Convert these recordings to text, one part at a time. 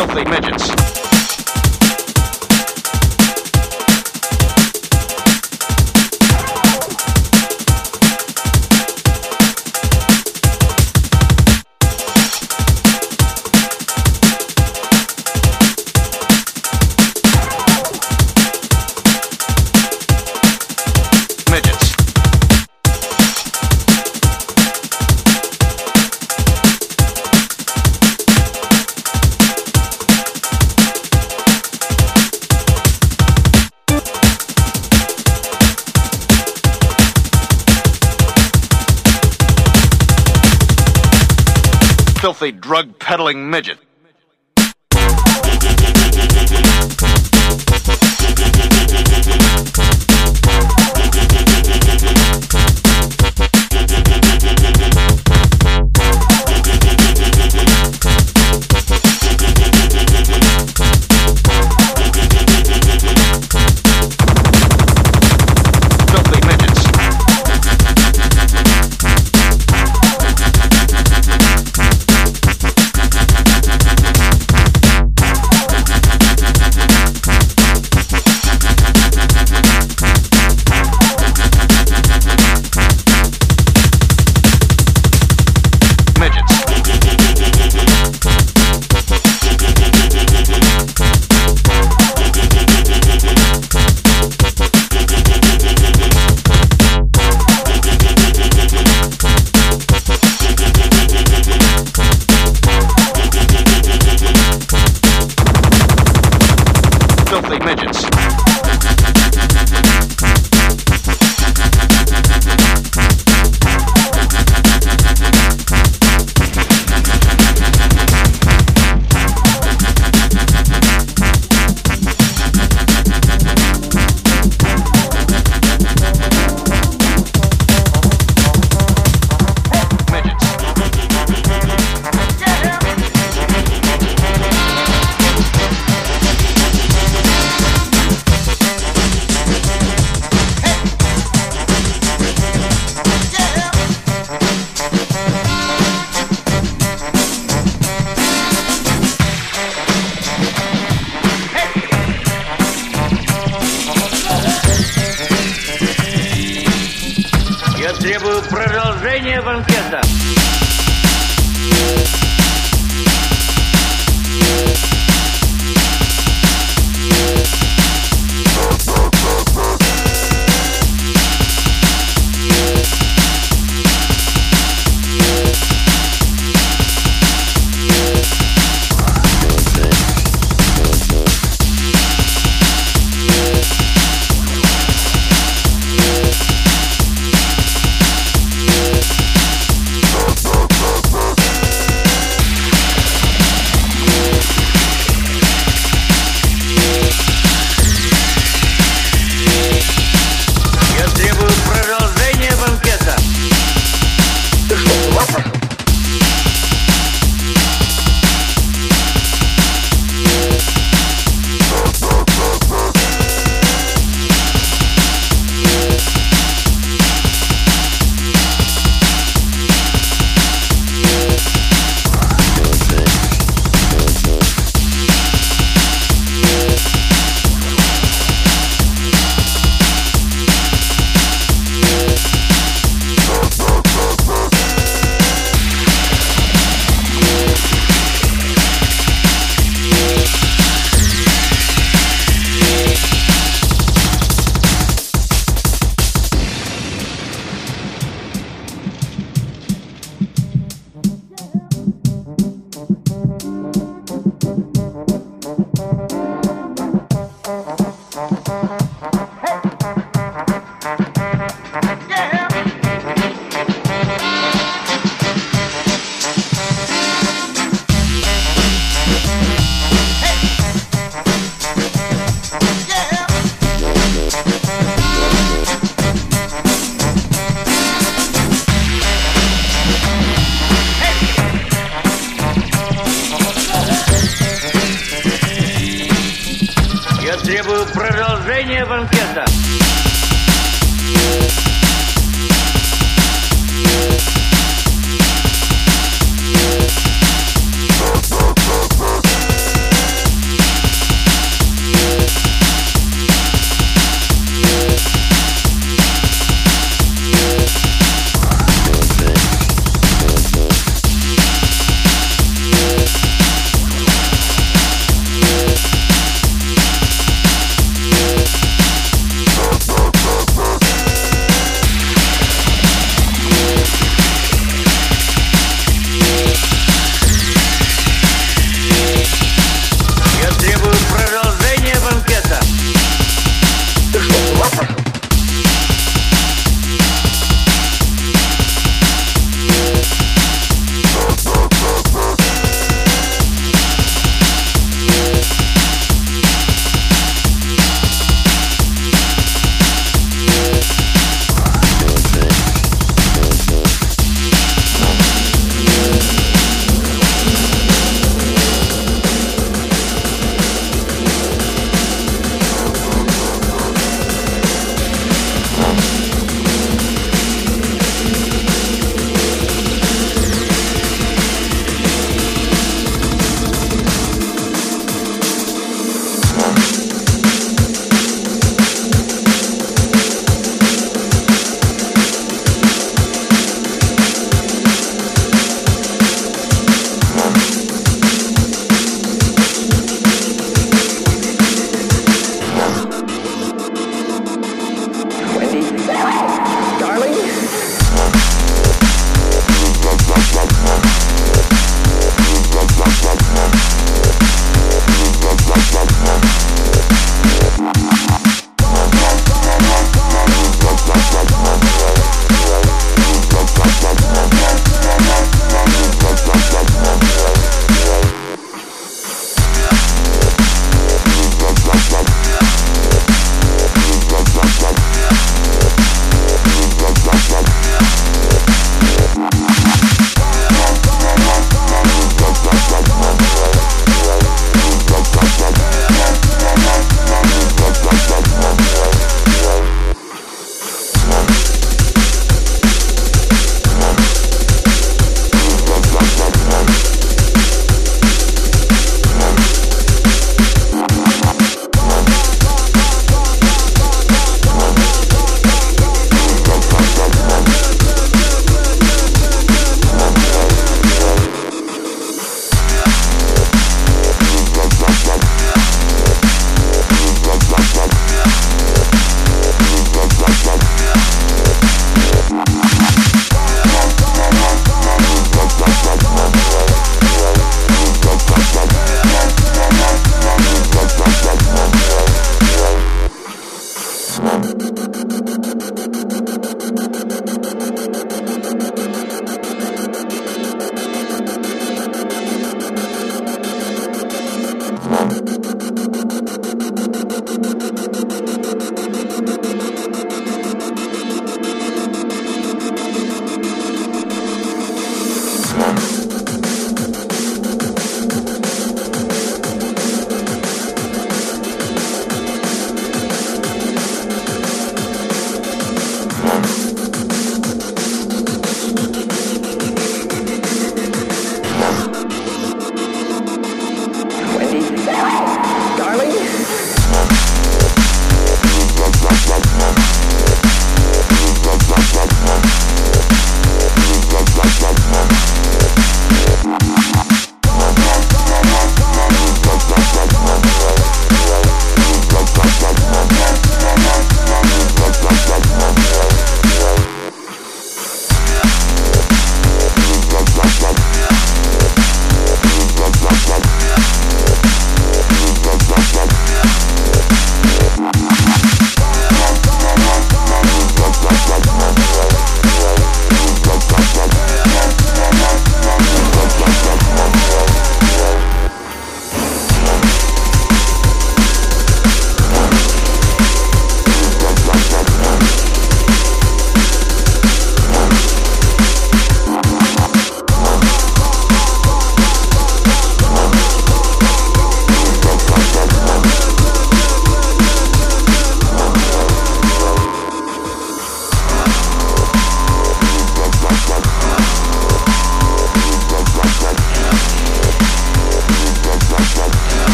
Filthy midgets. Midget.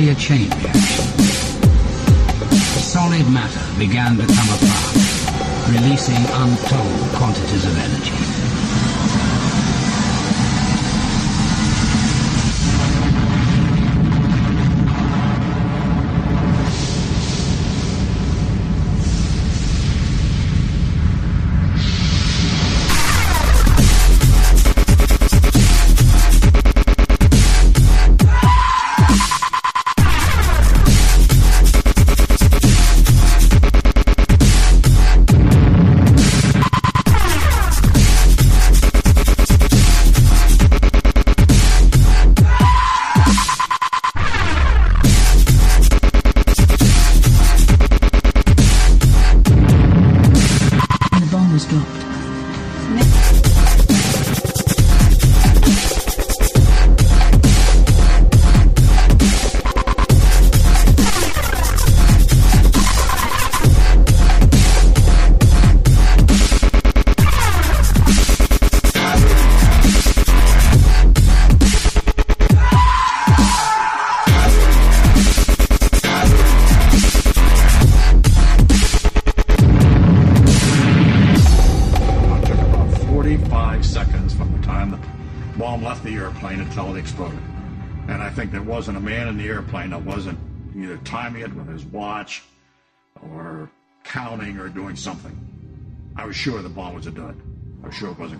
Started a nuclear sure it wasn't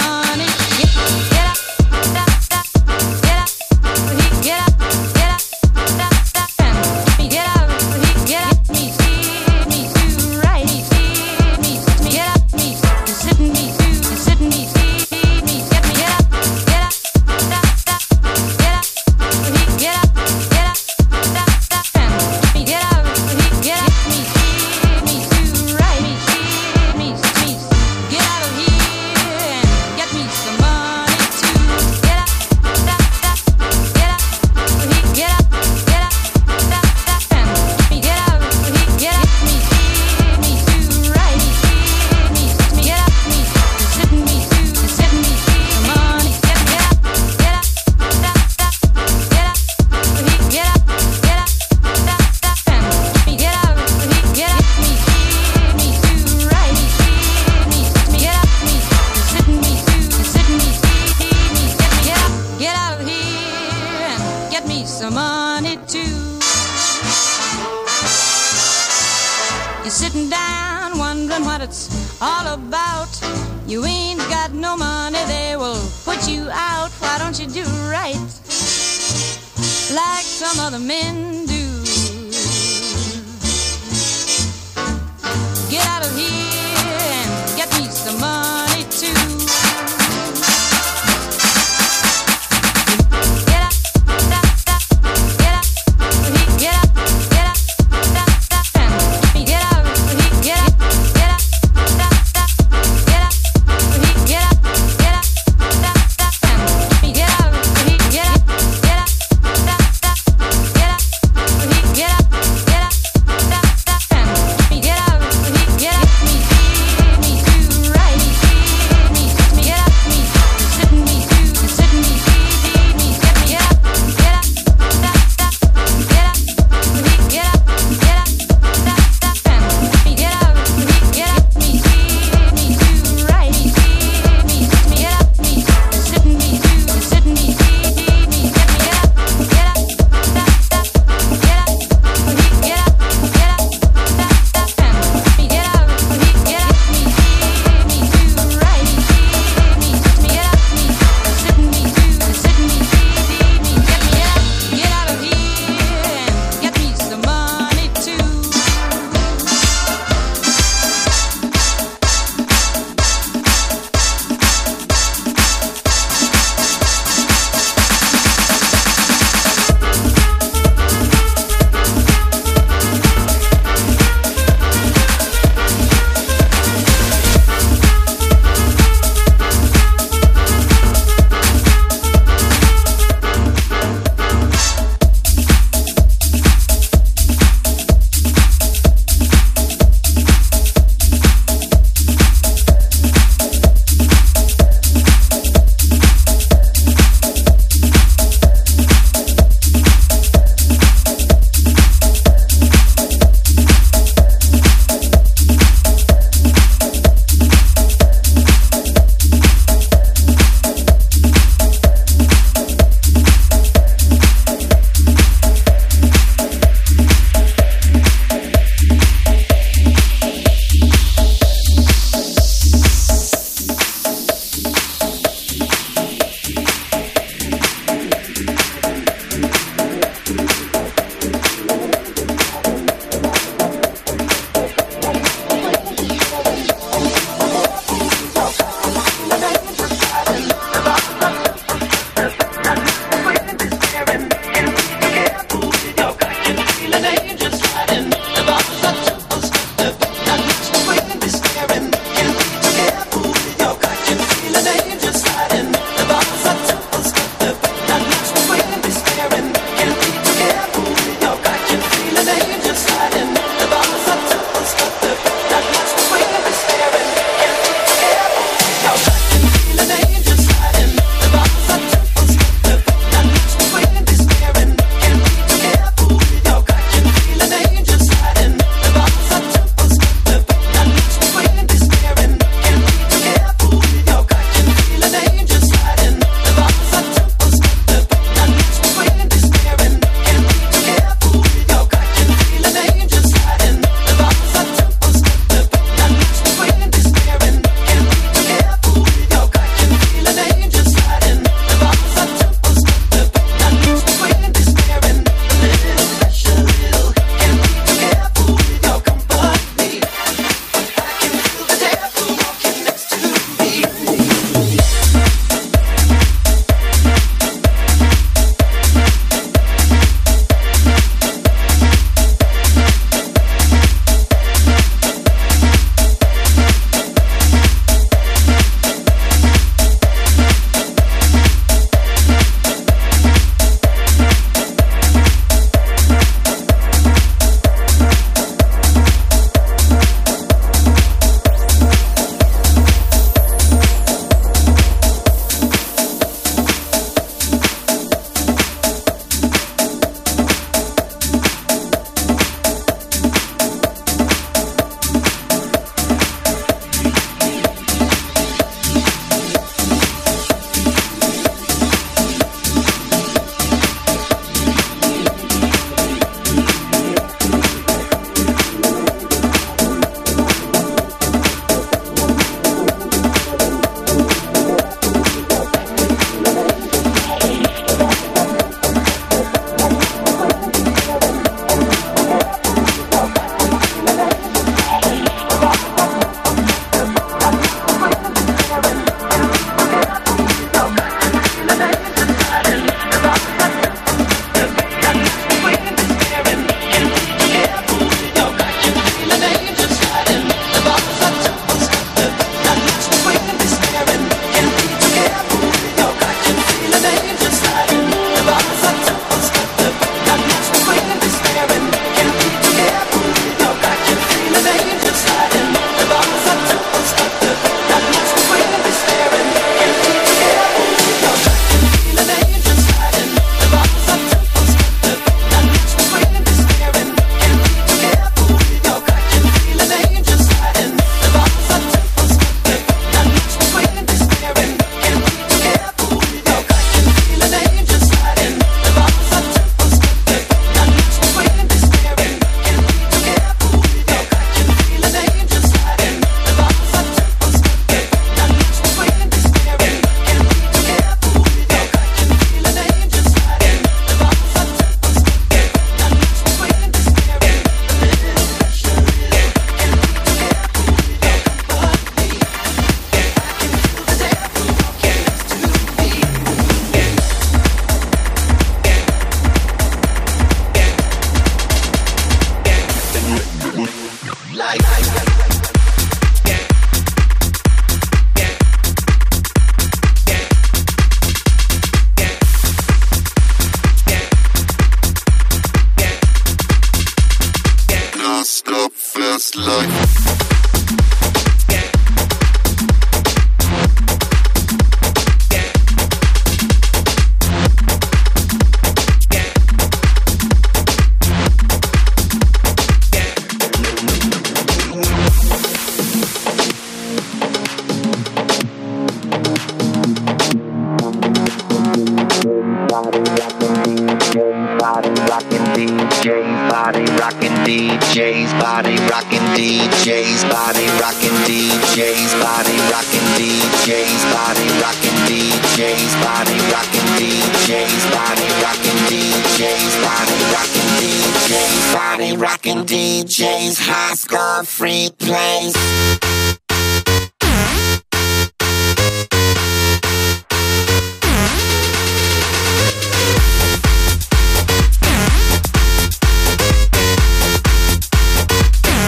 DJ's high score free plays.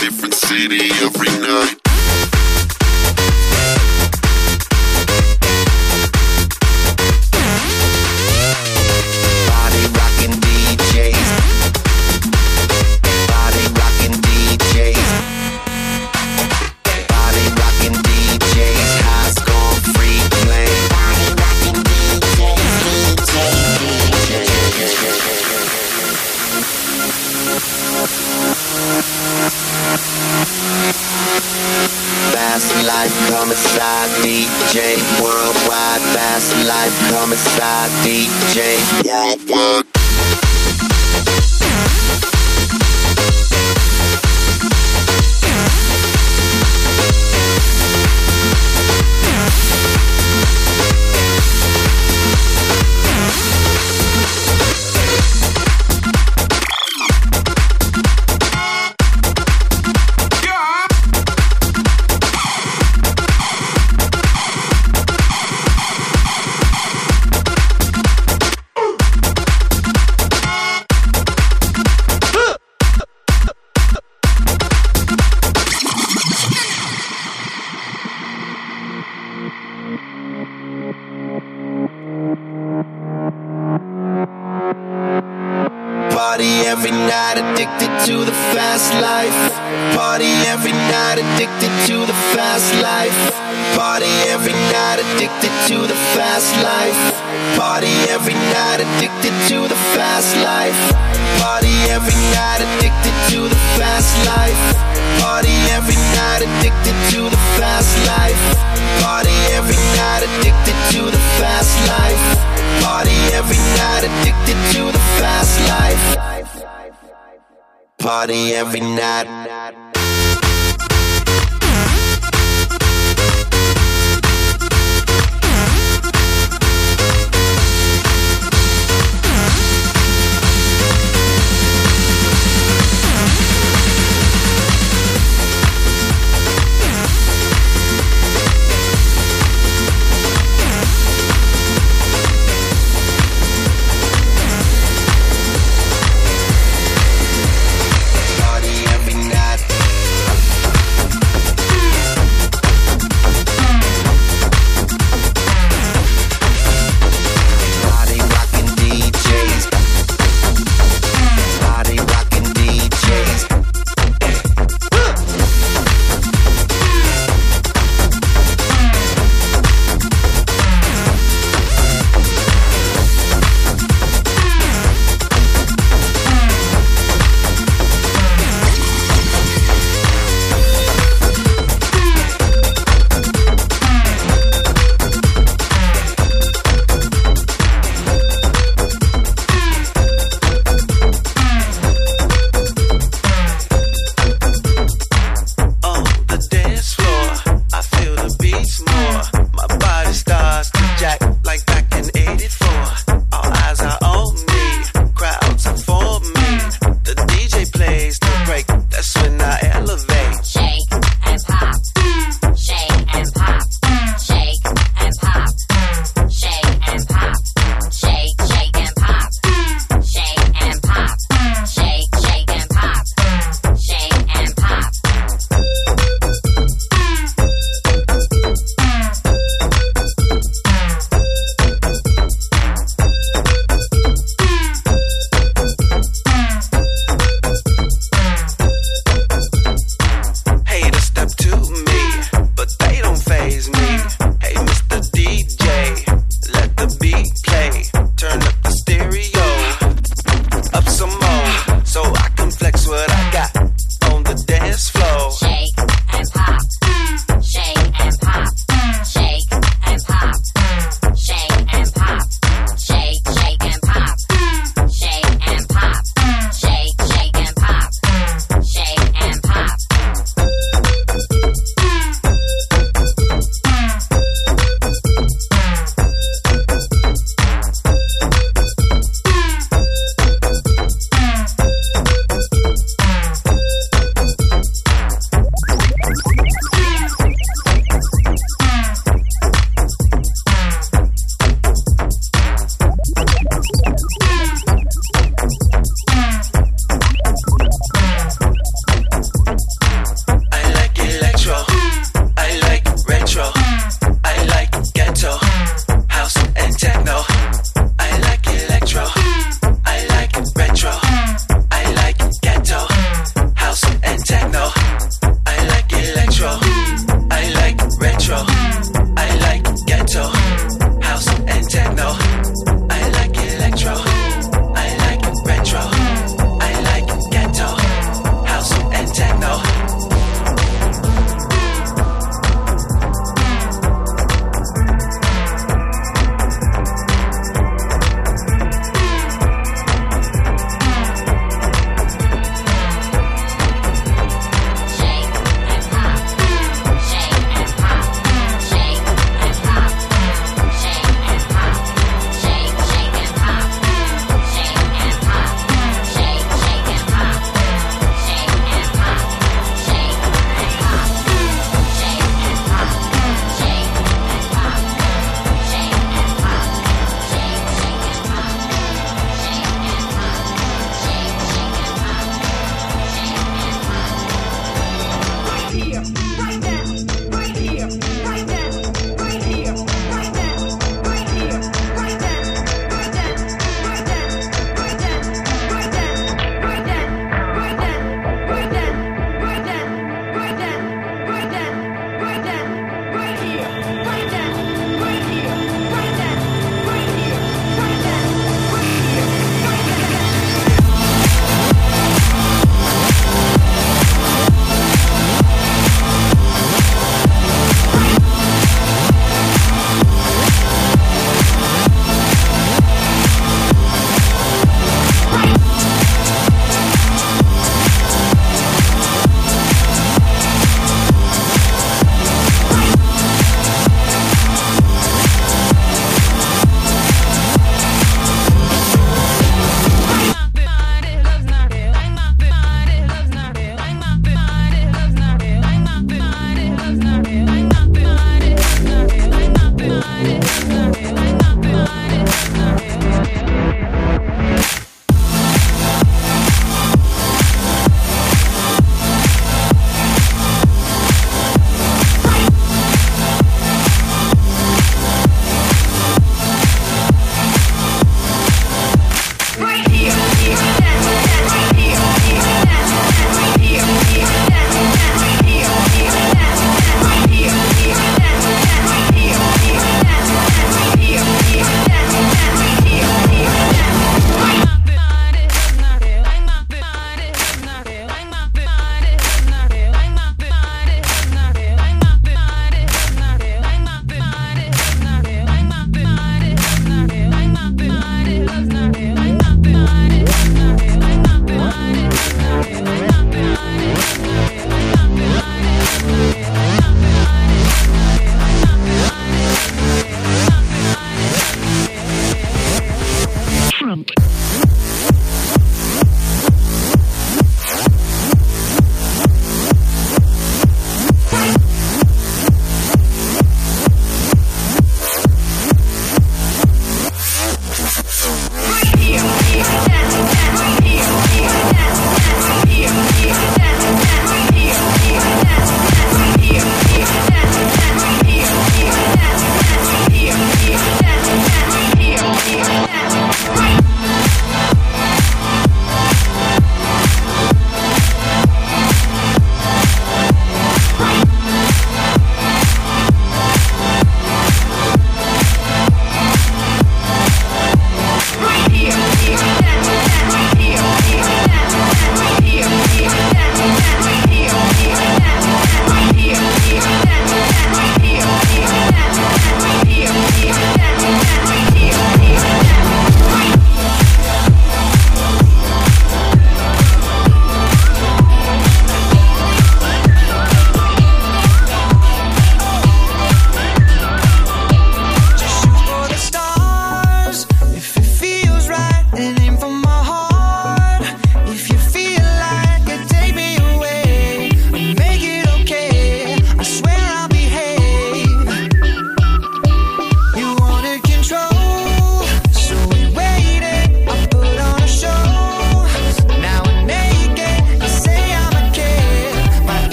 Different city every night. inside DJ, worldwide fast life, come inside, DJ, worldwide.